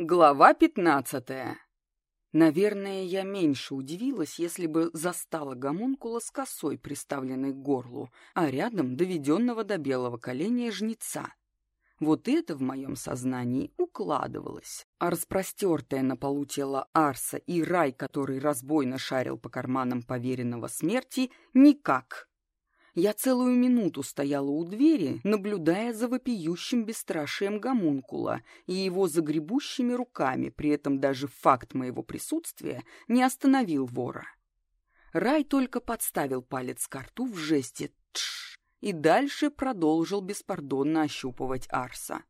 Глава пятнадцатая. Наверное, я меньше удивилась, если бы застала гомункула с косой, приставленной к горлу, а рядом доведенного до белого коленя жнеца. Вот это в моем сознании укладывалось. А распростертое на полу тело Арса и рай, который разбойно шарил по карманам поверенного смерти, никак. Я целую минуту стояла у двери, наблюдая за вопиющим бесстрашием гомункула и его загребущими руками, при этом даже факт моего присутствия не остановил вора. Рай только подставил палец к рту в жесте «тш» и дальше продолжил беспардонно ощупывать Арса.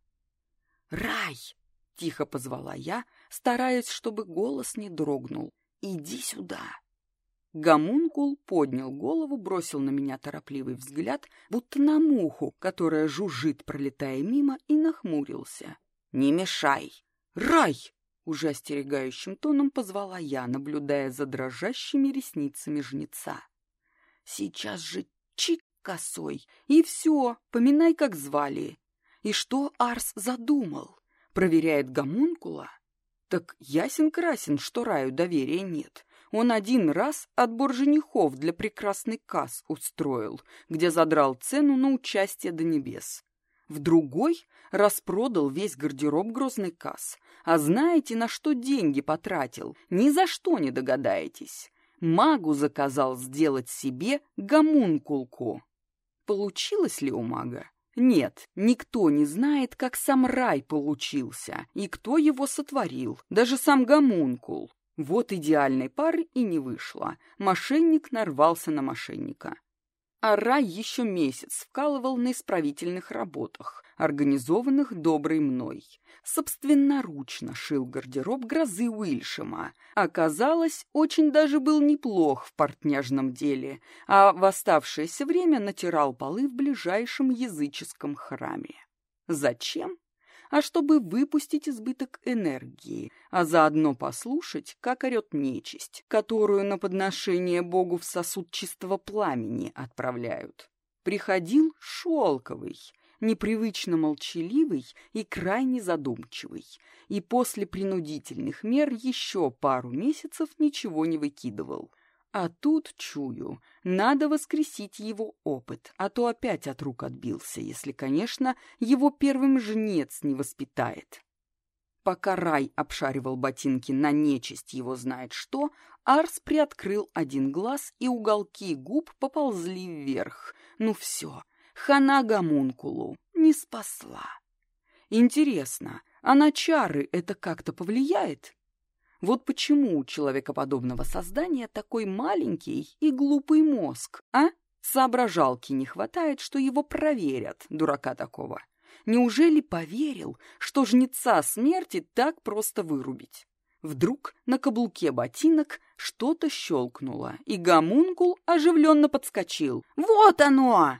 «Рай!» — тихо позвала я, стараясь, чтобы голос не дрогнул. «Иди сюда!» Гомункул поднял голову, бросил на меня торопливый взгляд, будто на муху, которая жужжит, пролетая мимо, и нахмурился. «Не мешай!» «Рай!» — уже остерегающим тоном позвала я, наблюдая за дрожащими ресницами жнеца. «Сейчас же чик косой, и все, поминай, как звали. И что Арс задумал? Проверяет гомункула? Так ясен-красен, что раю доверия нет. Он один раз отбор женихов для прекрасной касс устроил, где задрал цену на участие до небес. В другой распродал весь гардероб грозный касс. А знаете, на что деньги потратил? Ни за что не догадаетесь. Магу заказал сделать себе гомункулку. Получилось ли у мага? Нет, никто не знает, как сам рай получился и кто его сотворил, даже сам гомункул. Вот идеальной пары и не вышло. Мошенник нарвался на мошенника. А рай еще месяц вкалывал на исправительных работах, организованных доброй мной. Собственноручно шил гардероб грозы Уильшема. Оказалось, очень даже был неплох в портняжном деле, а в оставшееся время натирал полы в ближайшем языческом храме. Зачем? А чтобы выпустить избыток энергии, а заодно послушать, как орет нечисть, которую на подношение Богу в сосуд чистого пламени отправляют. Приходил шелковый, непривычно молчаливый и крайне задумчивый, и после принудительных мер еще пару месяцев ничего не выкидывал. А тут, чую, надо воскресить его опыт, а то опять от рук отбился, если, конечно, его первым жнец не воспитает. Пока Рай обшаривал ботинки на нечисть его знает что, Арс приоткрыл один глаз, и уголки губ поползли вверх. Ну все, хана гомункулу не спасла. Интересно, а на чары это как-то повлияет? Вот почему у человекоподобного создания такой маленький и глупый мозг, а? Соображалки не хватает, что его проверят, дурака такого. Неужели поверил, что жнеца смерти так просто вырубить? Вдруг на каблуке ботинок что-то щелкнуло, и гомункул оживленно подскочил. «Вот оно!»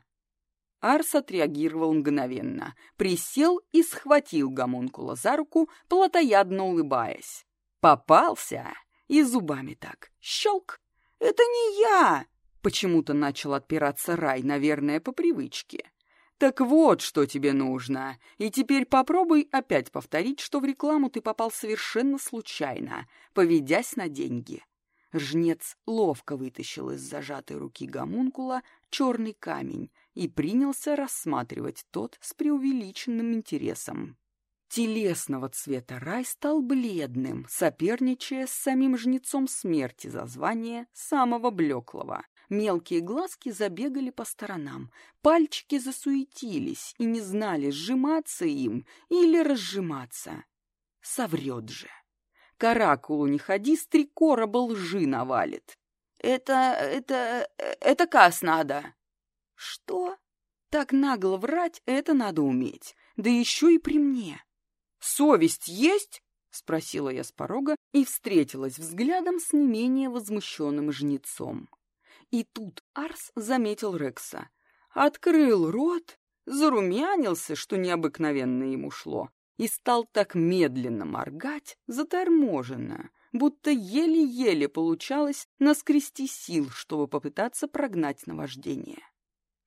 Арс отреагировал мгновенно, присел и схватил гомункула за руку, плотоядно улыбаясь. Попался и зубами так. Щелк! Это не я! Почему-то начал отпираться рай, наверное, по привычке. Так вот, что тебе нужно. И теперь попробуй опять повторить, что в рекламу ты попал совершенно случайно, поведясь на деньги. Жнец ловко вытащил из зажатой руки гомункула черный камень и принялся рассматривать тот с преувеличенным интересом. Телесного цвета рай стал бледным, соперничая с самим жнецом смерти за звание самого блеклого. Мелкие глазки забегали по сторонам, пальчики засуетились и не знали, сжиматься им или разжиматься. Соврет же. Каракулу не ходи, с три короба лжи навалит. Это... это... это кас надо. Что? Так нагло врать это надо уметь, да еще и при мне. «Совесть есть?» — спросила я с порога и встретилась взглядом с не менее возмущенным жнецом. И тут Арс заметил Рекса. Открыл рот, зарумянился, что необыкновенно ему шло, и стал так медленно моргать, заторможенно, будто еле-еле получалось наскрести сил, чтобы попытаться прогнать наваждение.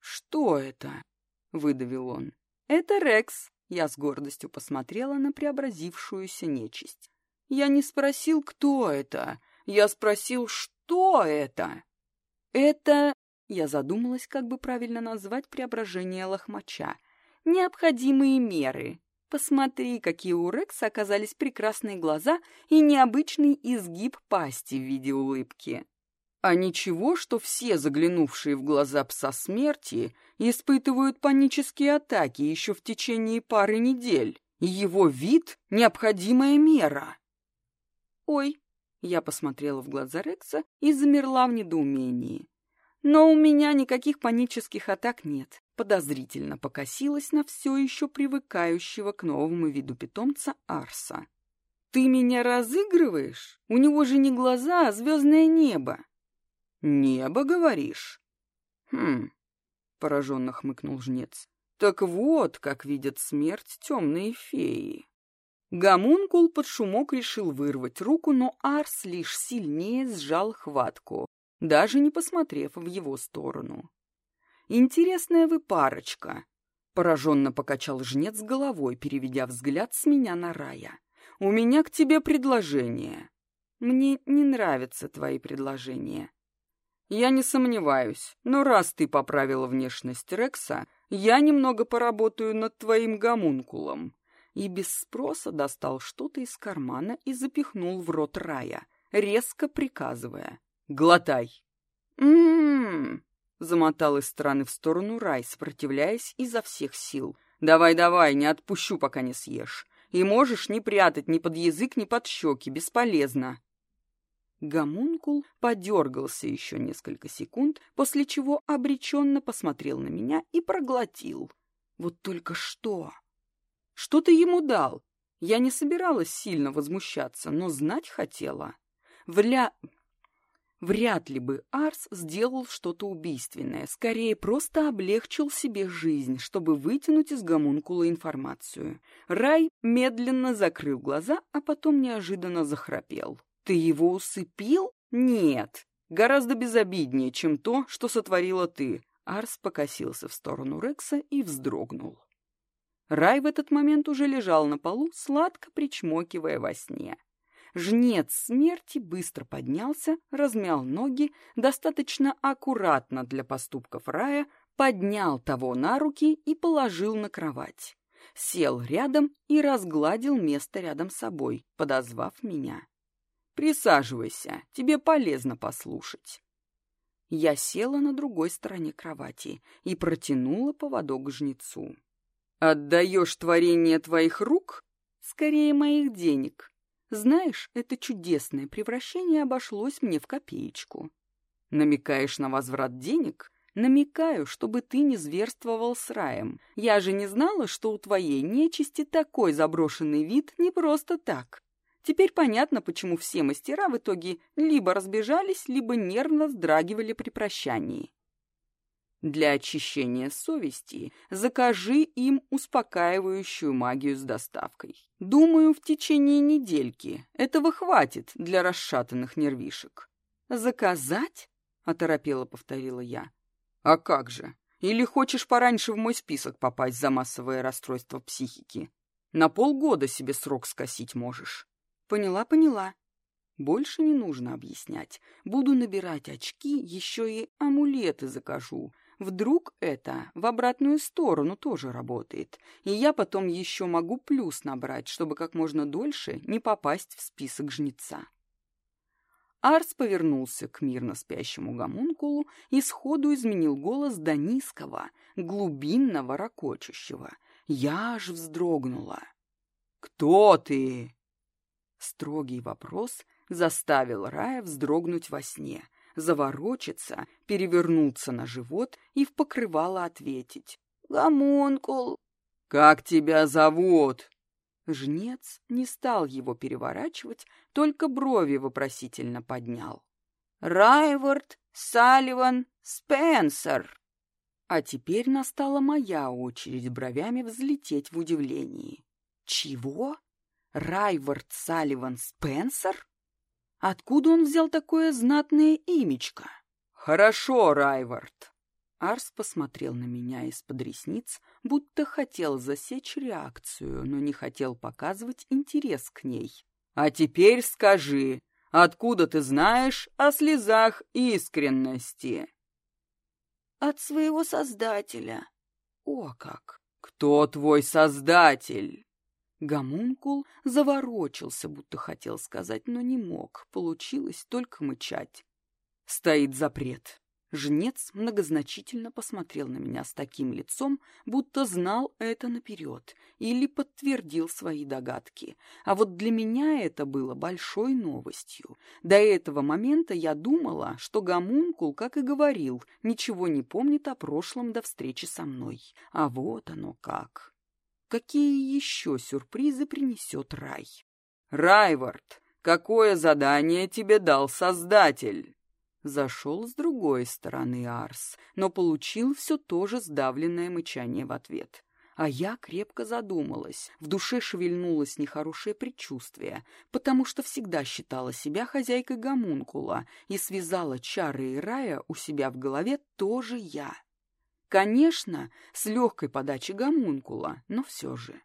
«Что это?» — выдавил он. «Это Рекс», Я с гордостью посмотрела на преобразившуюся нечисть. Я не спросил, кто это. Я спросил, что это. Это... Я задумалась, как бы правильно назвать преображение лохмача. Необходимые меры. Посмотри, какие у Рекса оказались прекрасные глаза и необычный изгиб пасти в виде улыбки. А ничего, что все заглянувшие в глаза пса смерти испытывают панические атаки еще в течение пары недель, его вид — необходимая мера. «Ой», — я посмотрела в глаза Рекса и замерла в недоумении. «Но у меня никаких панических атак нет», — подозрительно покосилась на все еще привыкающего к новому виду питомца Арса. «Ты меня разыгрываешь? У него же не глаза, а звездное небо. «Небо, говоришь?» «Хм...» — пораженно хмыкнул жнец. «Так вот, как видят смерть темные феи». Гомункул под шумок решил вырвать руку, но Арс лишь сильнее сжал хватку, даже не посмотрев в его сторону. «Интересная вы парочка», — пораженно покачал жнец головой, переведя взгляд с меня на Рая. «У меня к тебе предложение». «Мне не нравятся твои предложения», я не сомневаюсь, но раз ты поправила внешность Рекса, я немного поработаю над твоим гомункулом. И без спроса достал что-то из кармана и запихнул в рот Рая, резко приказывая. «Глотай!» «М-м-м!» замотал из стороны в сторону Рай, сопротивляясь изо всех сил. «Давай-давай, не отпущу, пока не съешь. И можешь не прятать ни под язык, ни под щеки, бесполезно». Гомункул подергался еще несколько секунд, после чего обреченно посмотрел на меня и проглотил. Вот только что! Что ты ему дал? Я не собиралась сильно возмущаться, но знать хотела. Вля... Вряд ли бы Арс сделал что-то убийственное, скорее просто облегчил себе жизнь, чтобы вытянуть из гомункула информацию. Рай медленно закрыл глаза, а потом неожиданно захрапел. Ты его усыпил? Нет. Гораздо безобиднее, чем то, что сотворила ты. Арс покосился в сторону Рекса и вздрогнул. Рай в этот момент уже лежал на полу, сладко причмокивая во сне. Жнец смерти быстро поднялся, размял ноги, достаточно аккуратно для поступков Рая, поднял того на руки и положил на кровать. Сел рядом и разгладил место рядом с собой, подозвав меня. Присаживайся, тебе полезно послушать. Я села на другой стороне кровати и протянула поводок к жнецу. «Отдаешь творение твоих рук? Скорее, моих денег. Знаешь, это чудесное превращение обошлось мне в копеечку. Намекаешь на возврат денег? Намекаю, чтобы ты не зверствовал с раем. Я же не знала, что у твоей нечисти такой заброшенный вид не просто так. Теперь понятно, почему все мастера в итоге либо разбежались, либо нервно вздрагивали при прощании. Для очищения совести закажи им успокаивающую магию с доставкой. Думаю, в течение недельки этого хватит для расшатанных нервишек. «Заказать?» — оторопело повторила я. «А как же? Или хочешь пораньше в мой список попасть за массовое расстройство психики? На полгода себе срок скосить можешь». Поняла, поняла. Больше не нужно объяснять. Буду набирать очки, еще и амулеты закажу. Вдруг это в обратную сторону тоже работает, и я потом еще могу плюс набрать, чтобы как можно дольше не попасть в список жнеца. Арс повернулся к мирно спящему гомункулу и сходу изменил голос до низкого, глубинного, ракочущего. Я аж вздрогнула. «Кто ты?» Строгий вопрос заставил Рая вздрогнуть во сне, заворочиться, перевернуться на живот и в покрывало ответить. «Гомункул!» «Как тебя зовут?» Жнец не стал его переворачивать, только брови вопросительно поднял. «Райвард Салливан Спенсер!» А теперь настала моя очередь бровями взлететь в удивлении. «Чего?» Райвард Салливан Спенсер? Откуда он взял такое знатное имечко? Хорошо, Райвард. Арс посмотрел на меня из-под ресниц, будто хотел засечь реакцию, но не хотел показывать интерес к ней. «А теперь скажи, откуда ты знаешь о слезах искренности?» «От своего создателя». «О как! Кто твой создатель?» Гомункул заворочился, будто хотел сказать, но не мог. Получилось только мычать. Стоит запрет. Жнец многозначительно посмотрел на меня с таким лицом, будто знал это наперед или подтвердил свои догадки. А вот для меня это было большой новостью. До этого момента я думала, что гомункул, как и говорил, ничего не помнит о прошлом до встречи со мной. А вот оно как. Какие еще сюрпризы принесет рай? «Райвард, какое задание тебе дал Создатель?» Зашел с другой стороны Арс, но получил все то же сдавленное мычание в ответ. А я крепко задумалась, в душе шевельнулось нехорошее предчувствие, потому что всегда считала себя хозяйкой гомункула и связала чары и рая у себя в голове тоже я. Конечно, с легкой подачи гомункула, но все же.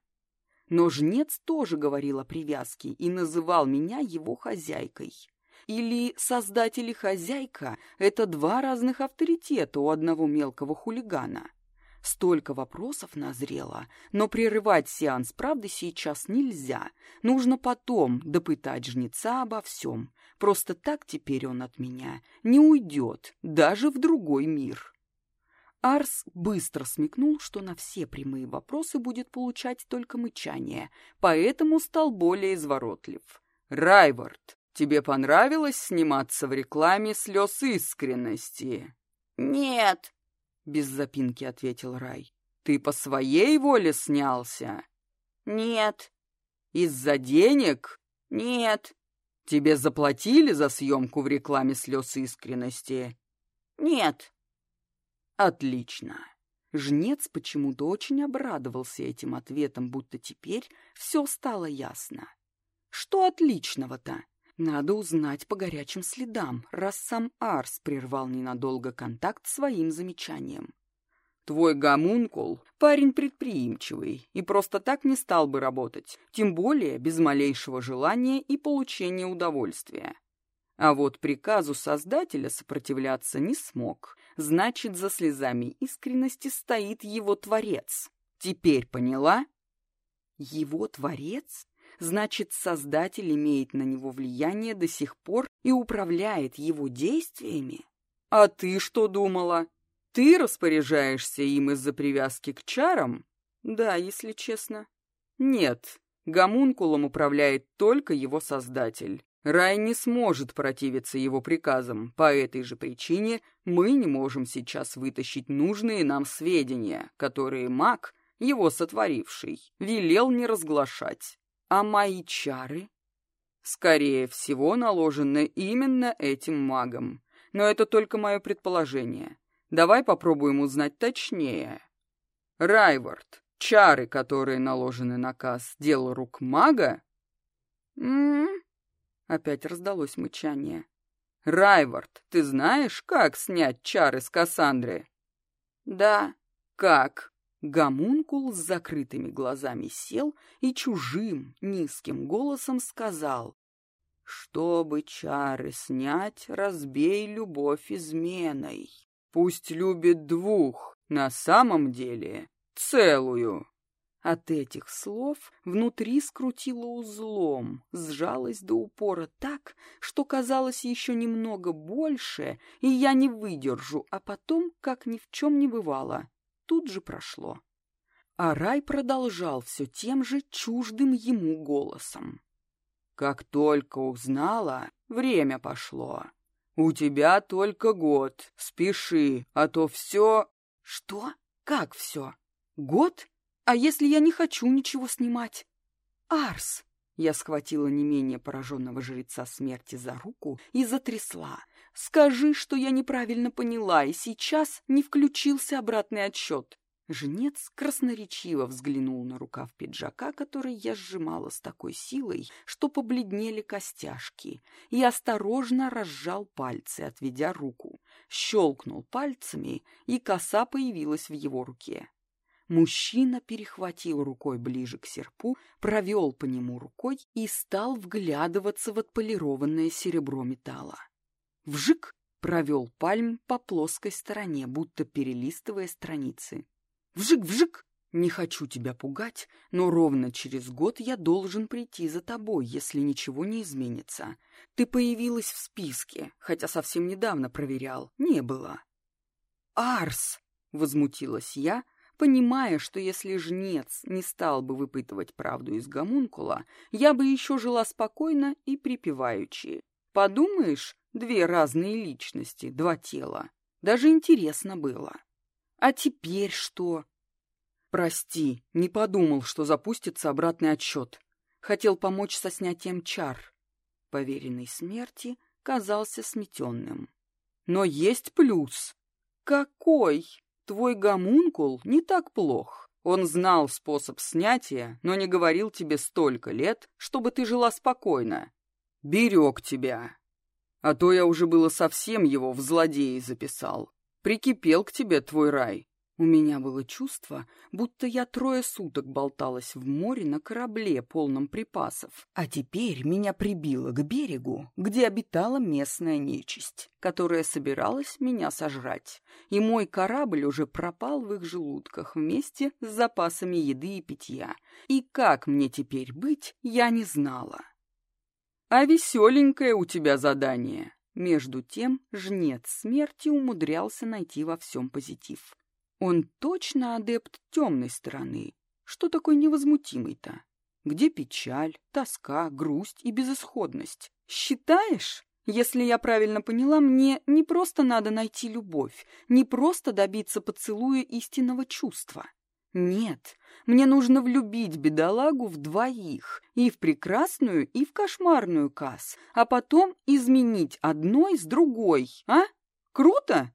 Но жнец тоже говорил о привязке и называл меня его хозяйкой. Или создатель и хозяйка — это два разных авторитета у одного мелкого хулигана? Столько вопросов назрело, но прерывать сеанс правды сейчас нельзя. Нужно потом допытать жнеца обо всем. Просто так теперь он от меня не уйдет, даже в другой мир. Арс быстро смекнул, что на все прямые вопросы будет получать только мычание, поэтому стал более изворотлив. «Райвард, Тебе понравилось сниматься в рекламе слез искренности? Нет, без запинки ответил Рай. Ты по своей воле снялся? Нет. Из-за денег? Нет. Тебе заплатили за съемку в рекламе слез искренности? Нет. Отлично. Жнец почему-то очень обрадовался этим ответом, будто теперь все стало ясно. Что отличного-то? Надо узнать по горячим следам, раз сам Арс прервал ненадолго контакт своим замечанием. Твой гомункул — парень предприимчивый и просто так не стал бы работать, тем более без малейшего желания и получения удовольствия. А вот приказу Создателя сопротивляться не смог. Значит, за слезами искренности стоит его Творец. Теперь поняла? Его Творец? значит, Создатель имеет на него влияние до сих пор и управляет его действиями? А ты что думала? Ты распоряжаешься им из-за привязки к чарам? Да, если честно. Нет, гомункулом управляет только его Создатель. Рай не сможет противиться его приказам. По этой же причине мы не можем сейчас вытащить нужные нам сведения, которые маг, его сотворивший, велел не разглашать. А мои чары? Скорее всего, наложены именно этим магом. Но это только мое предположение. Давай попробуем узнать точнее. Райвард, чары, которые наложены на Касс, дело рук мага? М, Опять раздалось мычание. Райвард, ты знаешь, как снять чары с Кассандры? Да. Как? Гомункул с закрытыми глазами сел и чужим, низким голосом сказал, «Чтобы чары снять, разбей любовь изменой. Пусть любит двух, на самом деле целую». От этих слов внутри скрутило узлом, сжалось до упора так, что казалось еще немного больше, и я не выдержу, а потом, как ни в чем не бывало, тут же прошло. А рай продолжал все тем же чуждым ему голосом. «Как только узнала, время пошло. У тебя только год, спеши, а то все...» «Что? Как все? Год? А если я не хочу ничего снимать?» «Арс!» Я схватила не менее пораженного жреца смерти за руку и затрясла. «Скажи, что я неправильно поняла, и сейчас не включился обратный отсчет. Жнец красноречиво взглянул на рукав пиджака, который я сжимала с такой силой, что побледнели костяшки, и осторожно разжал пальцы, отведя руку. щелкнул пальцами, и коса появилась в его руке. Мужчина перехватил рукой ближе к серпу, провел по нему рукой и стал вглядываться в отполированное серебро металла. Вжик провел пальм по плоской стороне, будто перелистывая страницы. Вжик-вжик! Не хочу тебя пугать, но ровно через год я должен прийти за тобой, если ничего не изменится. Ты появилась в списке, хотя совсем недавно проверял. Не было. Арс! — возмутилась я, понимая, что если жнец не стал бы выпытывать правду из гомункула, я бы еще жила спокойно и припеваючи. Подумаешь, две разные личности, два тела. Даже интересно было. А теперь что? Прости, не подумал, что запустится обратный отсчет. Хотел помочь со снятием чар. Поверенный смерти казался сметенным. Но есть плюс. Какой? Твой гомункул не так плох. Он знал способ снятия, но не говорил тебе столько лет, чтобы ты жила спокойно. Берег тебя. А то я уже было совсем его в злодеи записал. Прикипел к тебе твой рай. У меня было чувство, будто я трое суток болталась в море на корабле, полном припасов, а теперь меня прибило к берегу, где обитала местная нечисть, которая собиралась меня сожрать, и мой корабль уже пропал в их желудках вместе с запасами еды и питья, и как мне теперь быть, я не знала. «А веселенькое у тебя задание!» Между тем жнец смерти умудрялся найти во всем позитив. Он точно адепт темной стороны. Что такой невозмутимый-то? Где печаль, тоска, грусть и безысходность? Считаешь? Если я правильно поняла, мне не просто надо найти любовь, не просто добиться поцелуя истинного чувства. Нет, мне нужно влюбить бедолагу в двоих, и в прекрасную, и в кошмарную Касс, а потом изменить одной с другой, а? Круто?